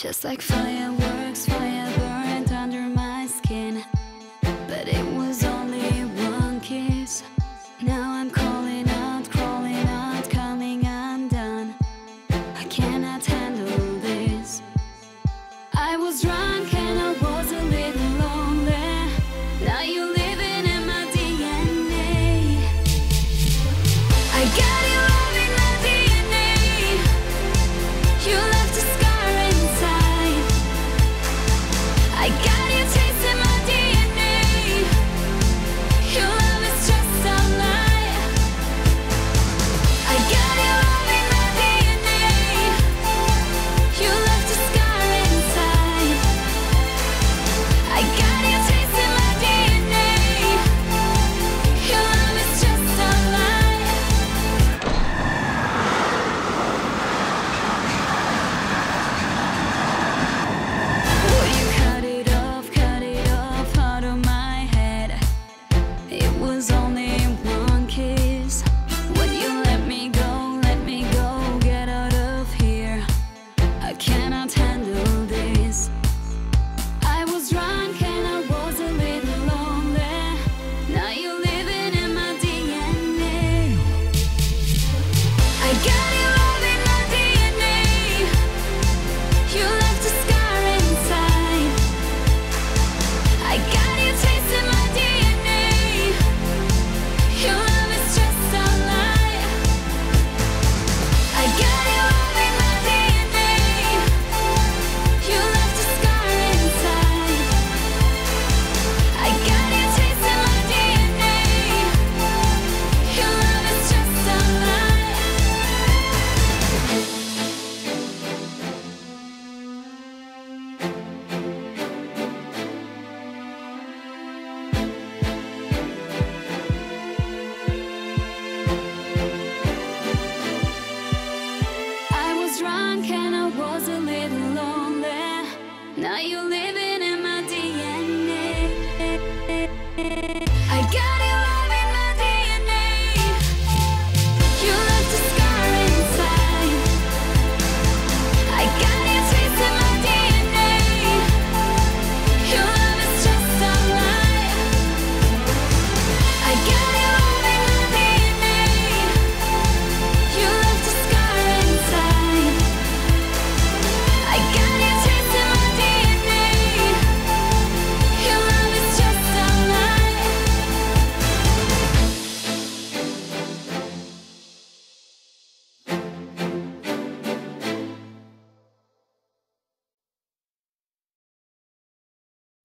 Just like fireworks, fire burned under my skin. But it was only one kiss. Now I'm calling out, crawling out, coming undone. I cannot handle this. I was drunk. Now you live